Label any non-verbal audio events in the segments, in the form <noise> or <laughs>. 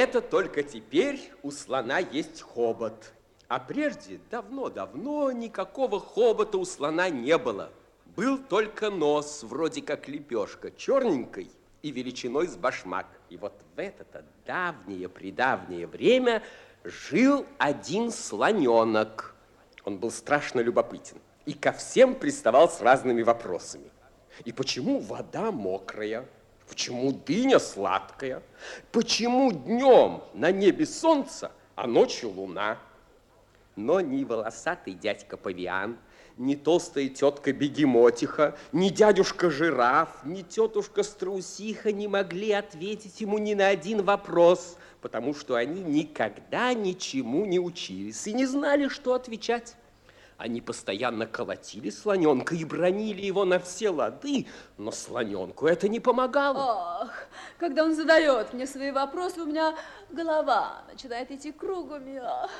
Это только теперь у слона есть хобот. А прежде, давно-давно, никакого хобота у слона не было. Был только нос, вроде как лепешка, черненькой и величиной с башмак. И вот в это-то давнее-предавнее время жил один слоненок. Он был страшно любопытен и ко всем приставал с разными вопросами. И почему вода мокрая? Почему дыня сладкая? Почему днем на небе солнце, а ночью луна? Но ни волосатый дядька Павиан, ни толстая тетка Бегемотиха, ни дядюшка Жираф, ни тетушка Страусиха не могли ответить ему ни на один вопрос, потому что они никогда ничему не учились и не знали, что отвечать. Они постоянно колотили слоненка и бронили его на все лады, но слоненку это не помогало. Ах, когда он задает мне свои вопросы, у меня голова начинает идти кругами, ах,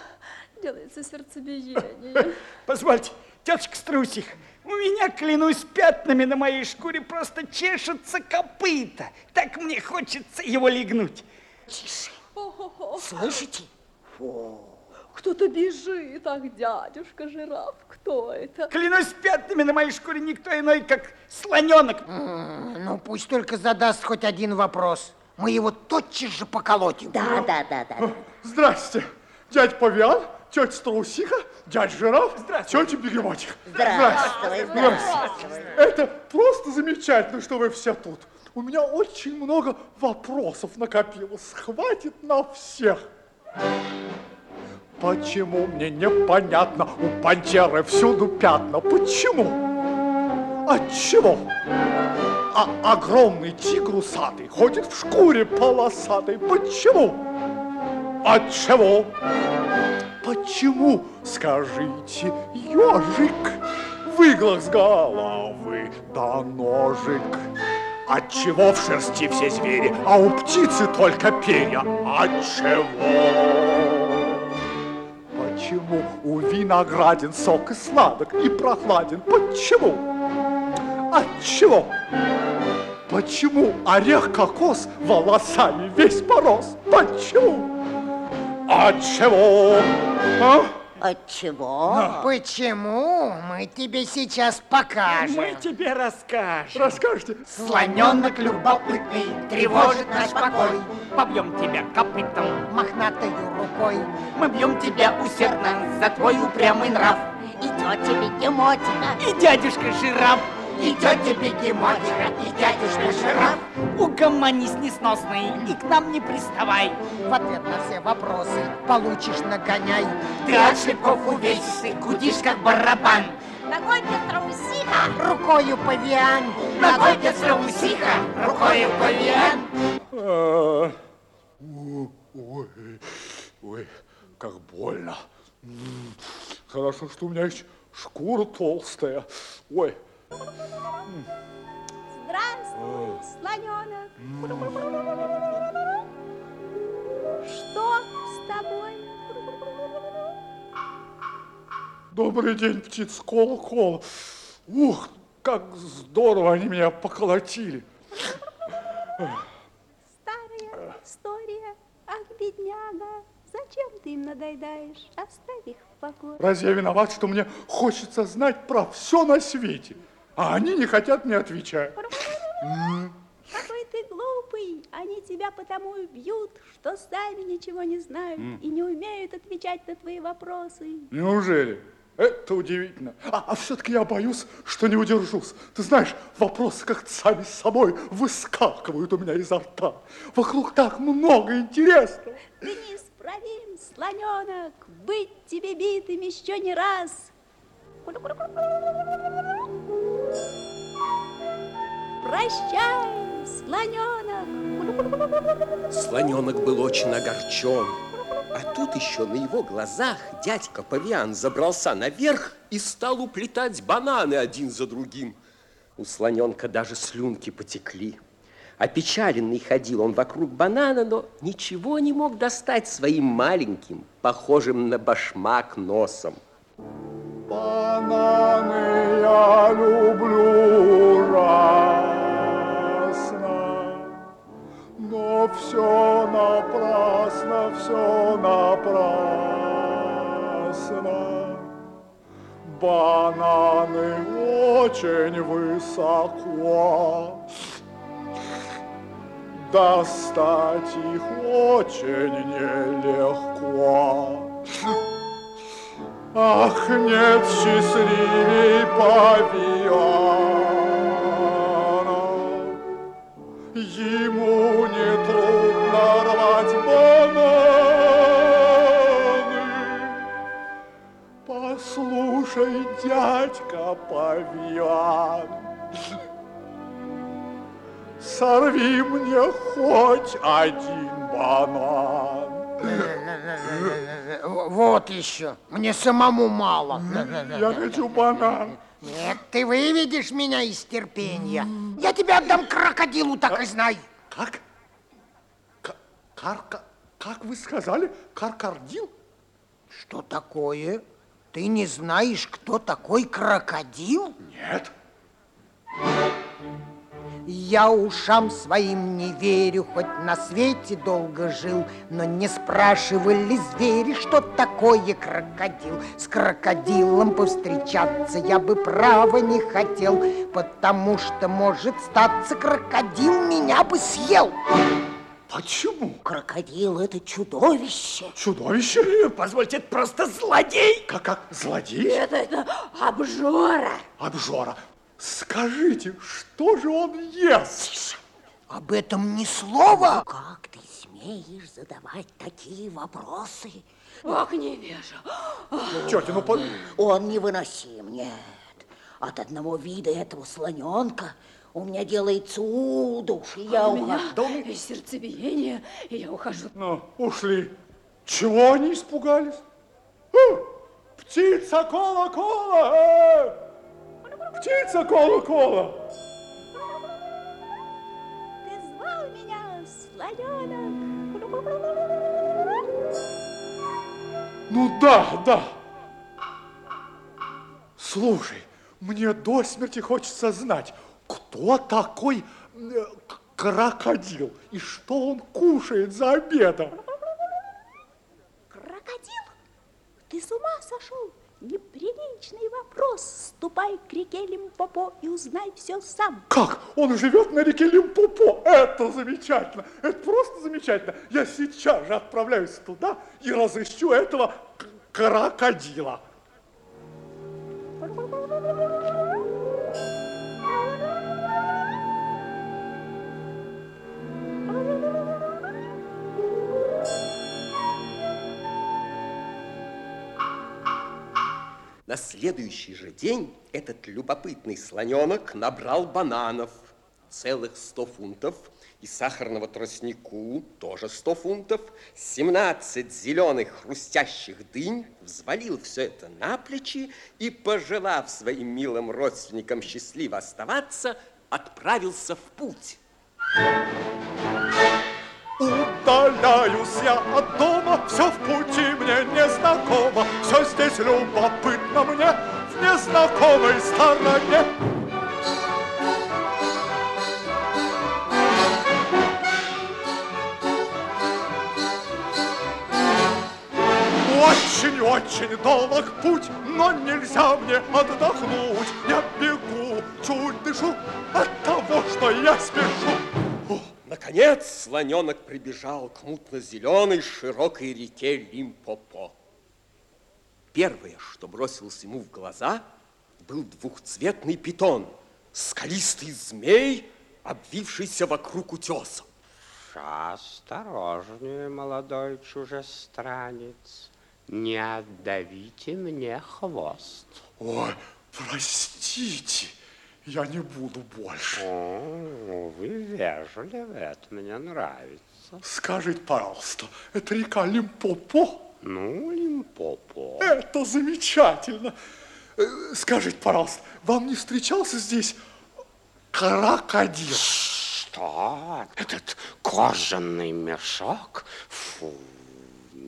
делается сердцебиение. <laughs> Позвольте, тетушка Струсих, у меня, клянусь, пятнами на моей шкуре просто чешется копыта. Так мне хочется его легнуть. Тише. Слышите? Фу. Кто-то бежит. Ах, дядюшка жираф, кто это? Клянусь пятнами на моей шкуре никто иной, как слоненок. ну, пусть только задаст хоть один вопрос. Мы его тотчас же поколотим. Да, да, да, да. Здрасте, дядь Павиан, тетя Страусиха, дядь Жираф, тетя Бегемотик. Здравствуй, здравствуй. Это просто замечательно, что вы все тут. У меня очень много вопросов накопилось. Хватит на всех. Почему мне непонятно, у пантеры всюду пятна? Почему? От чего? А огромный тигр усатый ходит в шкуре полосатой. Почему? От чего? Почему, скажите, ежик в с головы до ножик? От чего в шерсти все звери, а у птицы только перья? От чего? Почему у виноградин сок и сладок, и прохладен? Почему? От чего? Почему орех кокос волосами весь порос? Почему? От чего? А? От чего? Да. Почему? Мы тебе сейчас покажем. Мы тебе расскажем. Расскажете? Слоненок любопытный тревожит наш покой. Побьем тебя копытом, мохнатою рукой. Мы бьем тебя усердно за твой упрямый нрав. И тетя Бегемотина. И дядюшка Жираф. И тетя Бегемотика, и дядюшка Жираф. Угомонись несносный и к нам не приставай. В ответ на все вопросы получишь нагоняй. Ты от шлепков увесистый, гудишь как барабан. Ногой для страусиха, рукою павиан. Ногой для страусиха, рукою павиан. А, ой, ой, как больно. Хорошо, что у меня есть шкура толстая. Ой, Здравствуй, слоненок. Что с тобой? Добрый день, птиц кол-кол. Ух, как здорово они меня поколотили. Старая история, ах, бедняга, зачем ты им надоедаешь? Оставь их в покое. Разве я виноват, что мне хочется знать про все на свете? А они не хотят мне отвечать. Какой ты глупый! Они тебя потому и бьют, что сами ничего не знают и не умеют отвечать на твои вопросы. Неужели? Это удивительно. А, а все-таки я боюсь, что не удержусь. Ты знаешь, вопросы как-то сами с собой выскакивают у меня изо рта. Вокруг так много интересного. Ты неисправим, слоненок, быть тебе битым еще не раз. Прощай, слоненок. Слоненок был очень огорчен. А тут еще на его глазах дядька Павиан забрался наверх и стал уплетать бананы один за другим. У слоненка даже слюнки потекли. Опечаленный ходил он вокруг банана, но ничего не мог достать своим маленьким, похожим на башмак носом. Бананы я люблю ужасно, но все напрасно, все напрасно. Бананы очень высоко. Достать их очень нелегко. Ах, нет счастливей павиана. Ему не трудно рвать бананы. Послушай, дядька павиан, Сорви мне хоть один банан. Вот еще. Мне самому мало. Я хочу банан. Нет, ты выведешь меня из терпения. Я тебя отдам крокодилу, так и знай. Как? Карка... Как вы сказали? Каркардил? Что такое? Ты не знаешь, кто такой крокодил? Нет. Я ушам своим не верю, хоть на свете долго жил, но не спрашивали звери, что такое крокодил. С крокодилом повстречаться я бы право не хотел, потому что, может, статься, крокодил меня бы съел. Почему? Крокодил – это чудовище. Чудовище? Позвольте, это просто злодей. Как, как злодей? Это, это обжора. Обжора. Скажите, что же он ест? Об этом ни слова. Как ты смеешь задавать такие вопросы? Ох, невежа. Тетя, ну... по- Он невыносим, нет. От одного вида этого слоненка у меня делается удуш, и я У меня ухожу. и сердцебиение, и я ухожу. Ну, ушли. Чего они испугались? Птица кола-кола! Птица кола-кола! Ты звал меня, слоненок? Ну да, да. Слушай, мне до смерти хочется знать, кто такой э, крокодил и что он кушает за обедом. Крокодил? Ты с ума сошел? Неприличный вопрос. Ступай к реке Лимпопо и узнай все сам. Как? Он живет на реке Лимпопо. Это замечательно. Это просто замечательно. Я сейчас же отправляюсь туда и разыщу этого крокодила. На следующий же день этот любопытный слоненок набрал бананов, целых 100 фунтов, и сахарного тростнику, тоже 100 фунтов, 17 зеленых хрустящих дынь, взвалил все это на плечи и, пожелав своим милым родственникам счастливо оставаться, отправился в путь. Удаляюсь я от дома, все в пути мне незнакомо, все здесь любопытно мне в незнакомой стороне. Очень-очень долг путь, но нельзя мне отдохнуть. Я бегу, чуть дышу от того, что я спешу. Наконец слоненок прибежал к мутно-зеленой широкой реке Лимпопо. Первое, что бросилось ему в глаза, был двухцветный питон, скалистый змей, обвившийся вокруг утеса. Осторожнее, молодой чужестранец. Не отдавите мне хвост. Ой, простите, я не буду больше. О, вы вежливы, это мне нравится. Скажите, пожалуйста, это река Лимпопо? Ну, Лимпопо. Это замечательно. Э, Скажите, пожалуйста, вам не встречался здесь крокодил? Что? Этот кожаный мешок? Фу,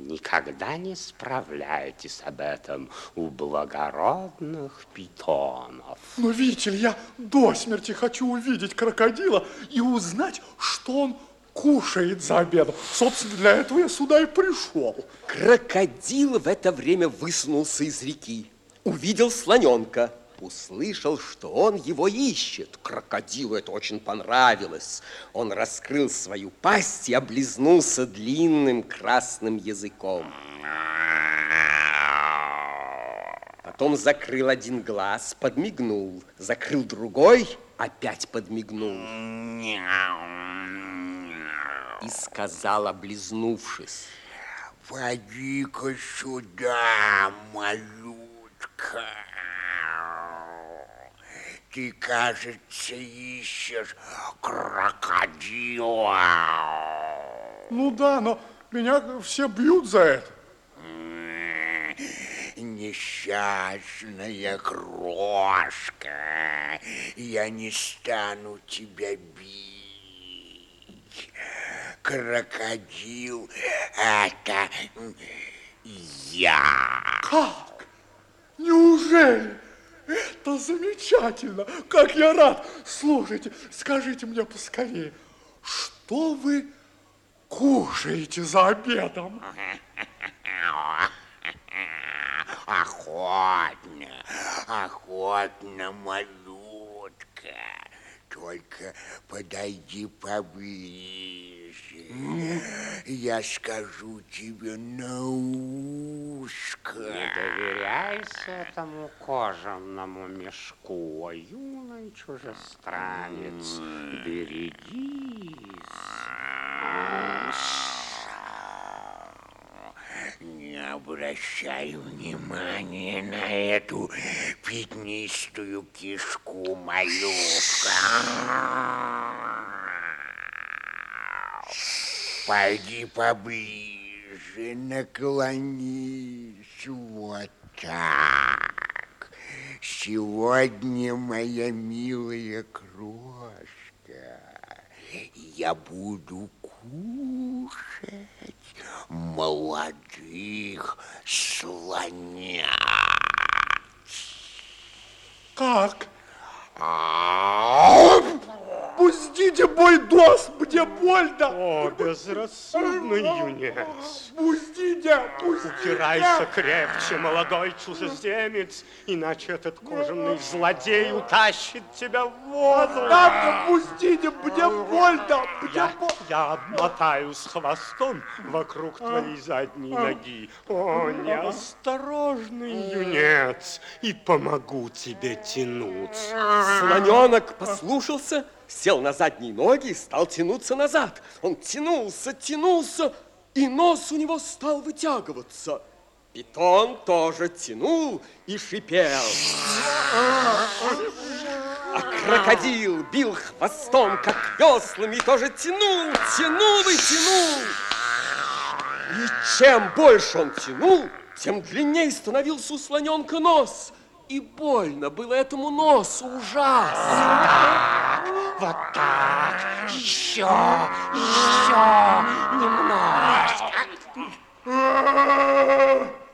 никогда не справляйтесь об этом у благородных питонов. Но, видите ли, я до смерти хочу увидеть крокодила и узнать, что он кушает за обедом. Собственно, для этого я сюда и пришел. Крокодил в это время высунулся из реки. Увидел слоненка. Услышал, что он его ищет. Крокодилу это очень понравилось. Он раскрыл свою пасть и облизнулся длинным красным языком. Потом закрыл один глаз, подмигнул. Закрыл другой, опять подмигнул. И сказал, облизнувшись. Поди-ка сюда, малютка. Ты, кажется, ищешь крокодила. Ну да, но меня все бьют за это. Несчастная крошка, я не стану тебя бить. Крокодил – это я. Как? Неужели? Замечательно! Как я рад! Слушайте, скажите мне поскорее, что вы кушаете за обедом? Охотно, охотно, малютка. Только подойди поближе. Я скажу тебе на ушко. Не доверяйся этому кожаному мешку, а юный чужестранец. Берегись. Не обращай внимания на эту пятнистую кишку, малютка. Пойди поближе, наклонись, вот так. Сегодня, моя милая крошка, я буду кушать молодых слонят. Как? Пустите мой нос, мне больно! О, безрассудный юнец! Пустите, пустите! Упирайся крепче, молодой чужеземец, иначе этот кожаный злодей утащит тебя в воду. Надо, пустите, мне больно! Мне Я, больно! я обмотаюсь хвостом вокруг твоей задней ноги. О, неосторожный юнец, и помогу тебе тянуть. Слоненок послушался, сел на задние ноги и стал тянуться назад. Он тянулся, тянулся, и нос у него стал вытягиваться. Питон тоже тянул и шипел. А крокодил бил хвостом, как веслами, и тоже тянул, тянул и тянул. И чем больше он тянул, тем длиннее становился у слоненка нос. И больно было этому носу ужасно. Вот так, еще, еще немножко.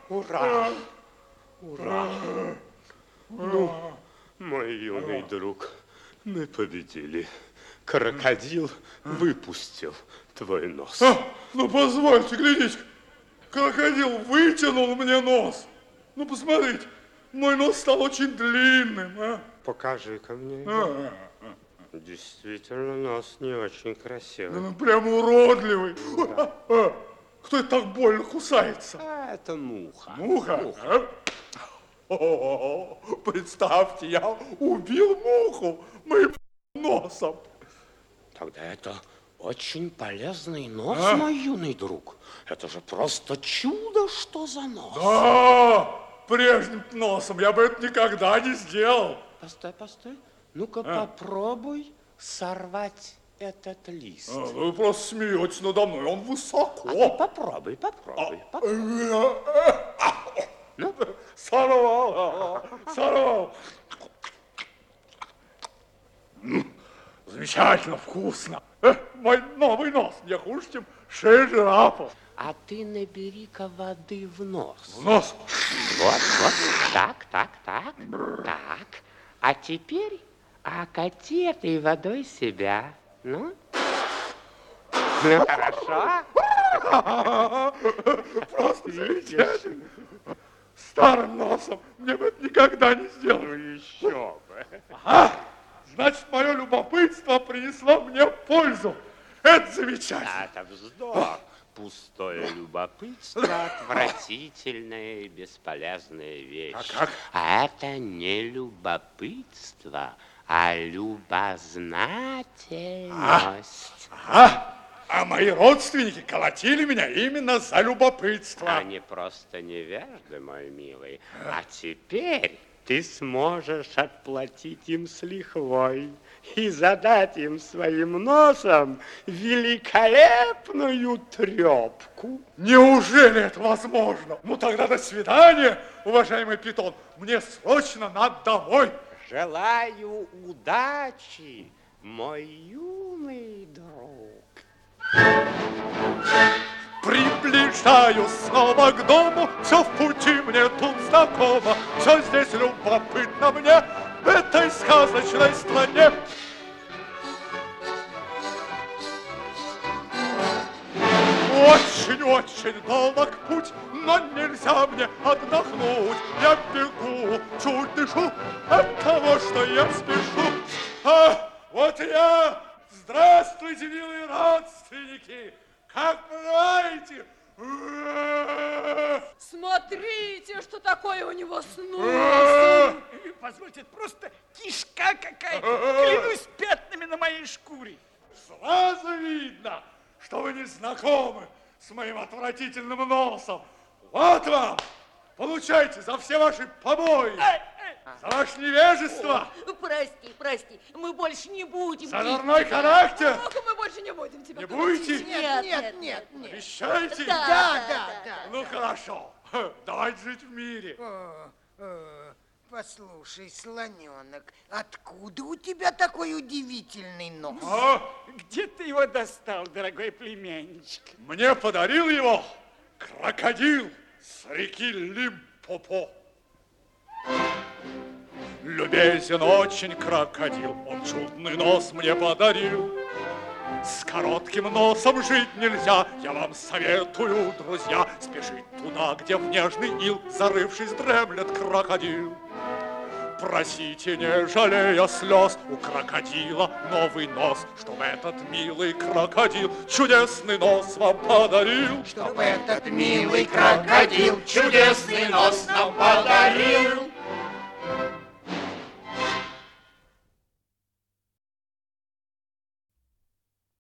Ура! Ура! Ну, мой юный друг, мы победили. Крокодил выпустил твой нос. А, ну, позвольте, глядите, крокодил вытянул мне нос. Ну, посмотрите, мой нос стал очень длинным, а? Покажи-ка мне его. А, Действительно, нос не очень красивый. Ну, прям уродливый. А, а, Кто это так больно кусается? А, это муха. Муха? а? О, представьте, я убил муху моим носом. Тогда это очень полезный нос, А? мой юный друг. Это же просто чудо, что за нос. А, прежним носом я бы это никогда не сделал. Постой, постой. Ну-ка попробуй сорвать этот лист. А, Вы просто смеетесь надо мной, он А ты высоко. попробуй, попробуй, попробуй. Ну, сорвал, сорвал. М, Замечательно вкусно. Мой новый нос не хуже, чем шея жирафа. А ты набери-ка воды в нос. В нос. Вот, вот, так, так, так, так. А теперь окати этой водой себя. Ну, Ну, хорошо. Просто замечательно. Старым носом мне бы это никогда не сделал. Ну, еще бы. А, значит, мое любопытство принесло мне пользу. Это замечательно. А, это вздох. Пустое любопытство, отвратительная и бесполезная вещь. А как? А это не любопытство, а любознательность. А, а мои родственники колотили меня именно за любопытство. Они просто невежды, мой милый. А теперь ты сможешь отплатить им с лихвой и задать им своим носом великолепную трепку. Неужели это возможно? Ну тогда до свидания, уважаемый питон. Мне срочно надо домой. Желаю удачи, мой юный друг. Приближаюсь снова к дому, все в пути мне тут знакомо, все здесь любопытно мне в этой сказочной стране. Очень-очень долг путь, но нельзя мне отдохнуть. Я бегу, чуть дышу от того, что я спешу. А, вот я! Здравствуйте, милые родственники! Как поживаете? Смотрите, что такое у него с носом. Позвольте, это просто кишка какая-то. Клянусь пятнами на моей шкуре. Сразу видно, что вы не знакомы с моим отвратительным носом. Вот вам! Получайте за все ваши побои, за ваше невежество, Прости, прости, мы больше не будем. за дурной характер. Ох, мы больше не будем тебя Не будете? Нет, нет, нет, нет. Обещаете? Да, Да, да, да, да. Ну хорошо, <laughs> давайте жить в мире. О, о, Послушай, слоненок, откуда у тебя такой удивительный нос? А? Где ты его достал, дорогой племянничек? Мне подарил его крокодил с реки Лимпопо. Любезен очень крокодил, он чудный нос мне подарил. С коротким носом жить нельзя, я вам советую, друзья, спешить туда, где в нежный ил, зарывшись, дремлет крокодил. Просите, не жалея слез, у крокодила новый нос, чтобы этот милый крокодил чудесный нос вам подарил. Чтобы этот милый крокодил чудесный нос нам подарил.